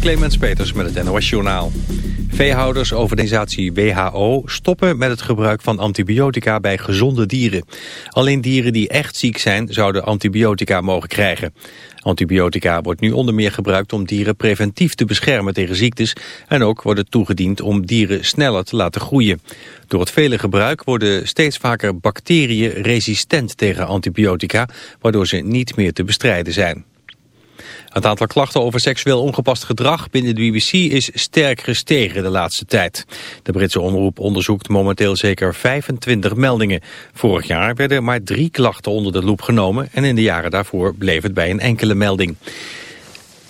Clemens Peters met het NOS Journaal. Veehouders over WHO stoppen met het gebruik van antibiotica bij gezonde dieren. Alleen dieren die echt ziek zijn zouden antibiotica mogen krijgen. Antibiotica wordt nu onder meer gebruikt om dieren preventief te beschermen tegen ziektes en ook wordt het toegediend om dieren sneller te laten groeien. Door het vele gebruik worden steeds vaker bacteriën resistent tegen antibiotica, waardoor ze niet meer te bestrijden zijn. Het aantal klachten over seksueel ongepast gedrag binnen de BBC is sterk gestegen de laatste tijd. De Britse omroep onderzoekt momenteel zeker 25 meldingen. Vorig jaar werden maar drie klachten onder de loep genomen en in de jaren daarvoor bleef het bij een enkele melding.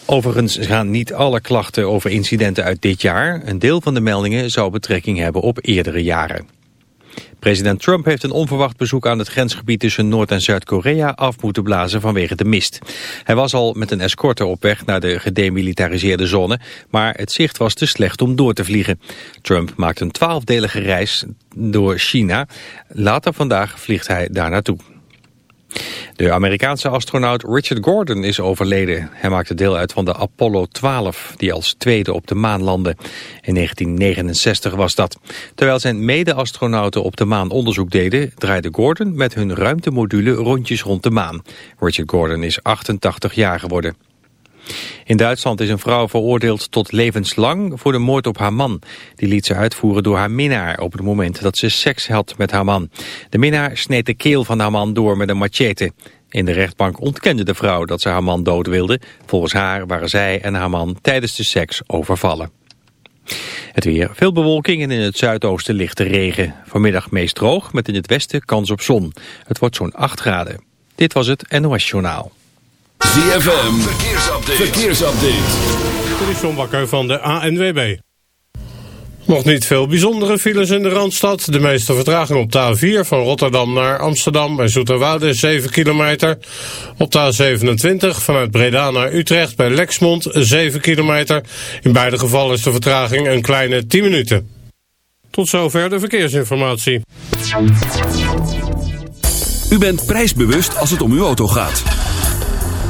Overigens gaan niet alle klachten over incidenten uit dit jaar. Een deel van de meldingen zou betrekking hebben op eerdere jaren. President Trump heeft een onverwacht bezoek aan het grensgebied tussen Noord- en Zuid-Korea af moeten blazen vanwege de mist. Hij was al met een escorte op weg naar de gedemilitariseerde zone, maar het zicht was te slecht om door te vliegen. Trump maakt een twaalfdelige reis door China. Later vandaag vliegt hij daar naartoe. De Amerikaanse astronaut Richard Gordon is overleden. Hij maakte deel uit van de Apollo 12, die als tweede op de maan landde. In 1969 was dat. Terwijl zijn mede-astronauten op de maan onderzoek deden... draaide Gordon met hun ruimtemodule rondjes rond de maan. Richard Gordon is 88 jaar geworden. In Duitsland is een vrouw veroordeeld tot levenslang voor de moord op haar man. Die liet ze uitvoeren door haar minnaar op het moment dat ze seks had met haar man. De minnaar sneed de keel van haar man door met een machete. In de rechtbank ontkende de vrouw dat ze haar man dood wilde. Volgens haar waren zij en haar man tijdens de seks overvallen. Het weer. Veel bewolking en in het zuidoosten lichte regen. Vanmiddag meest droog met in het westen kans op zon. Het wordt zo'n 8 graden. Dit was het NOS Journaal. ZFM, verkeersupdate. verkeersupdate. Dit is John Bakker van de ANWB. Nog niet veel bijzondere files in de Randstad. De meeste vertraging op de A4 van Rotterdam naar Amsterdam bij Zoeterwoude 7 kilometer. Op de A27 vanuit Breda naar Utrecht bij Lexmond 7 kilometer. In beide gevallen is de vertraging een kleine 10 minuten. Tot zover de verkeersinformatie. U bent prijsbewust als het om uw auto gaat.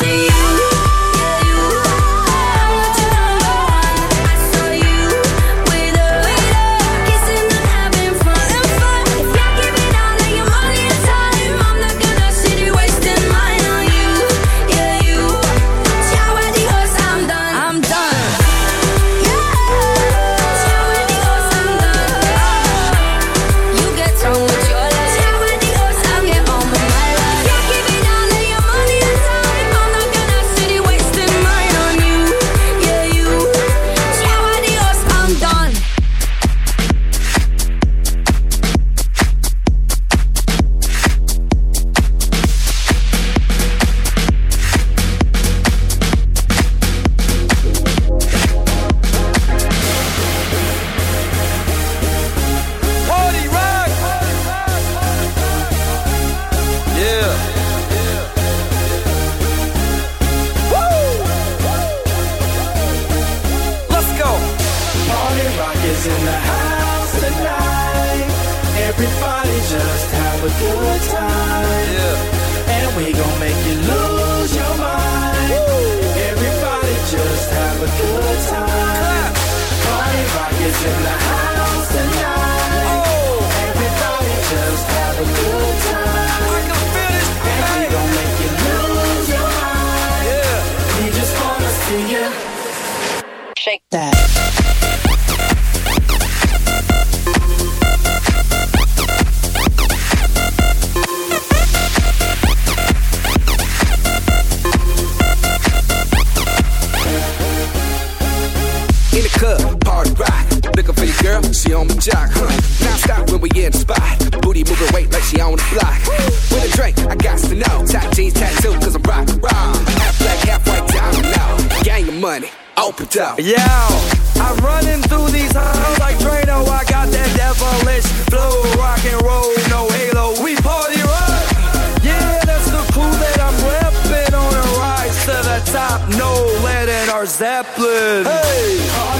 to you. Zeppelin. Hey!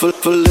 for, for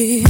see.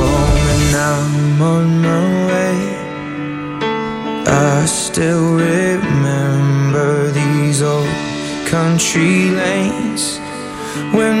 country lanes when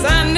cause I never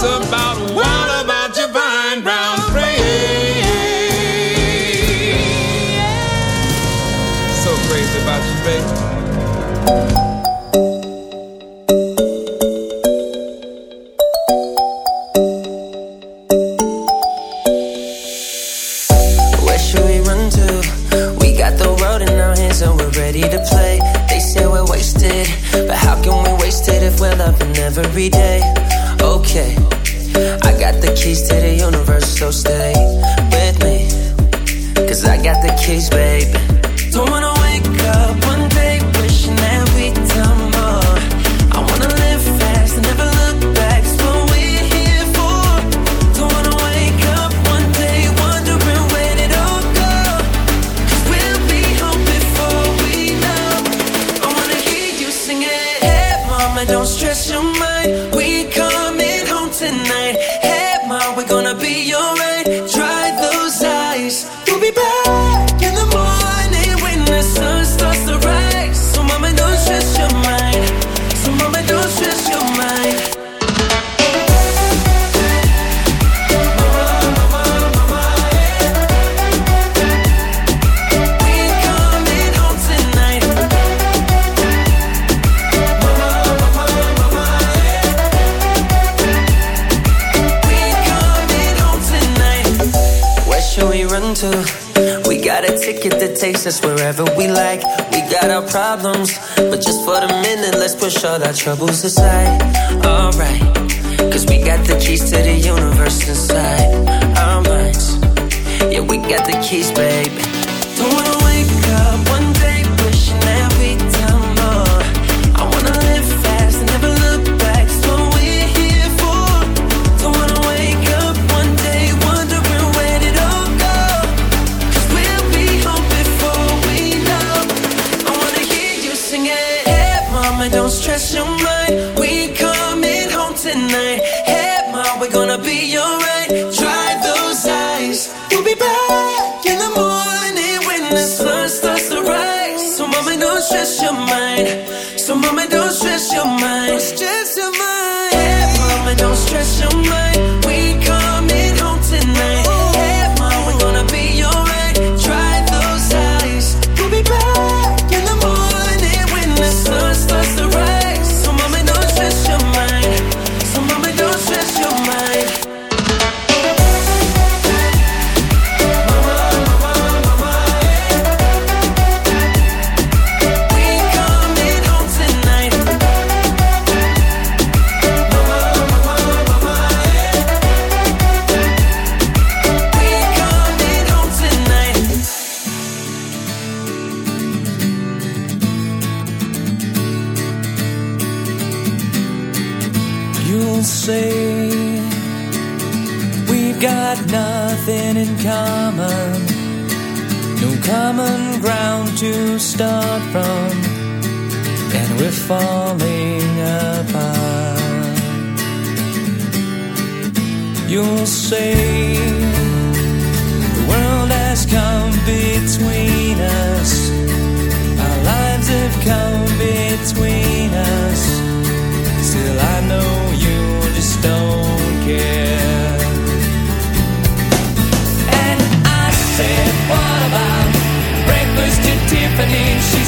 about, about. What about your fine brown frame? So crazy about you, baby. shining.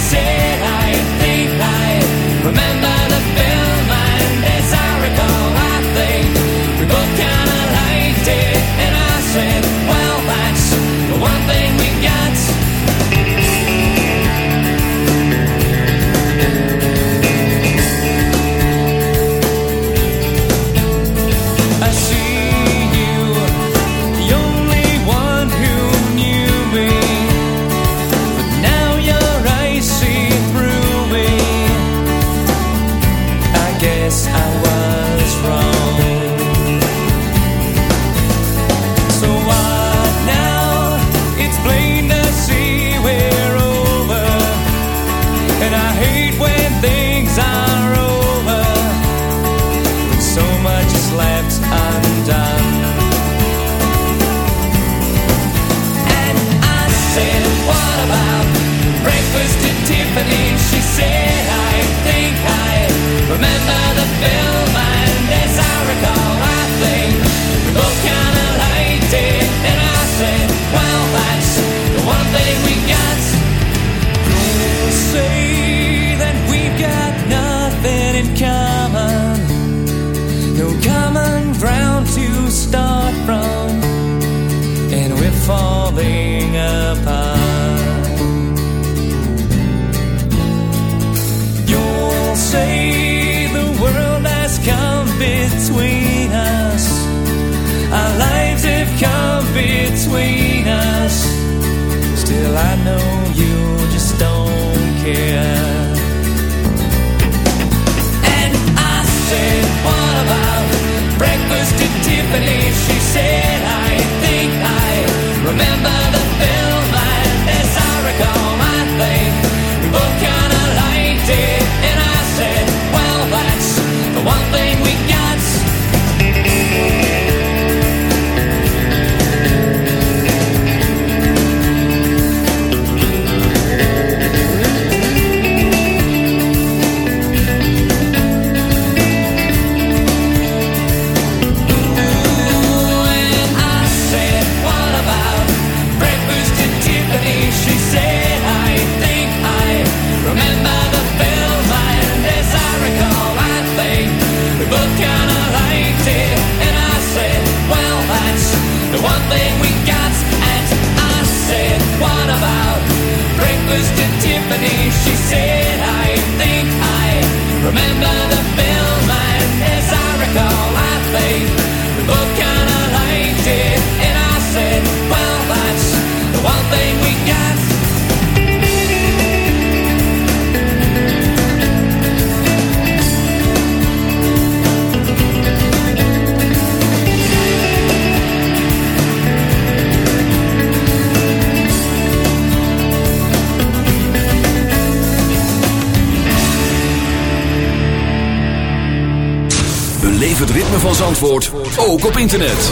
Zandvoort, ook op internet.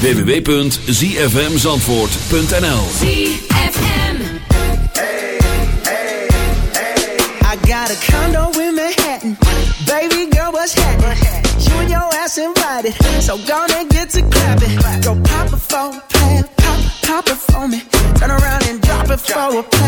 www.zfmzandvoort.nl I got a condo in Manhattan. Baby girl, what's happening? You and your ass invited. So gonna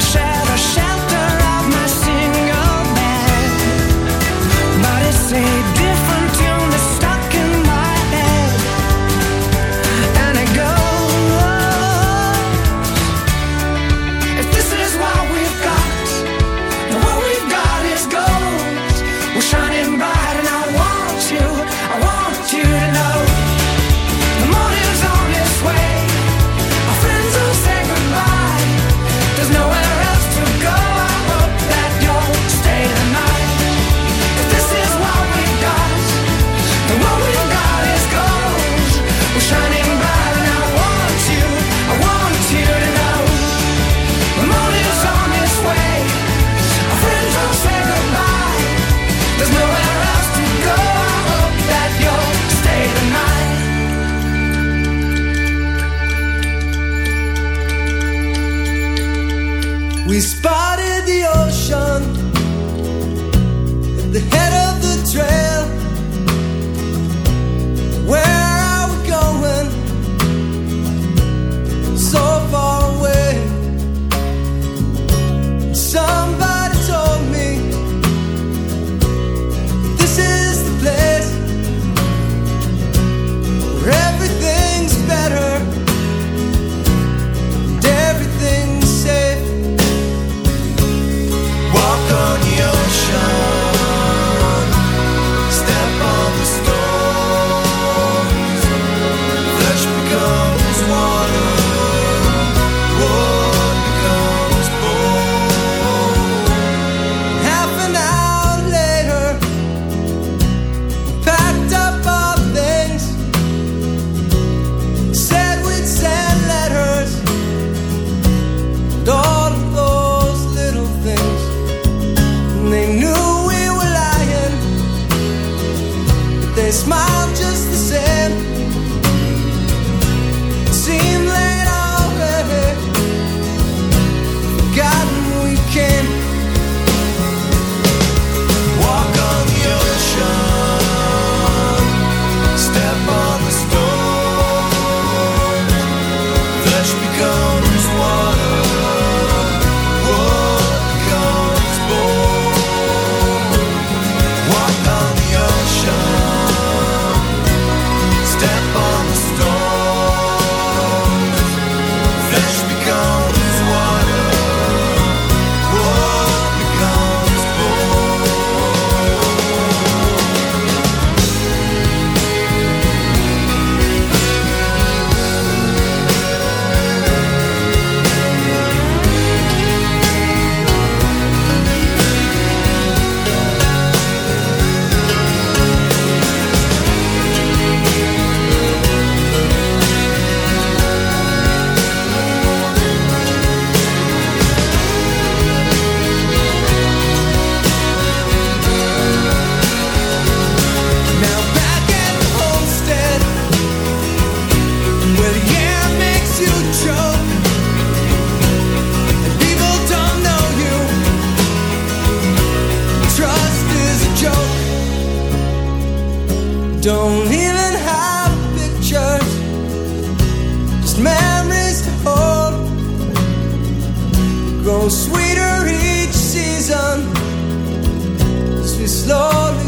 shine. Sweeter each season. As we slowly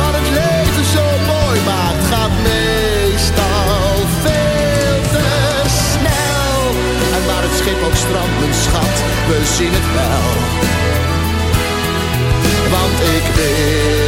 Wat het leven zo mooi maakt, gaat meestal veel te snel. En waar het schip ook strandt, schat, we zien het wel. Want ik wil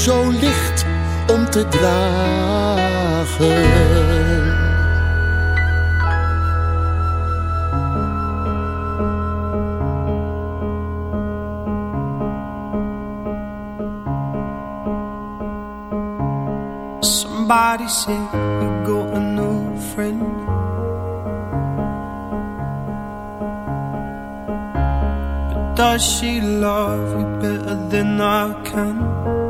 zo licht om te dragen. Somebody said you got a new friend. But does she love you better than I can?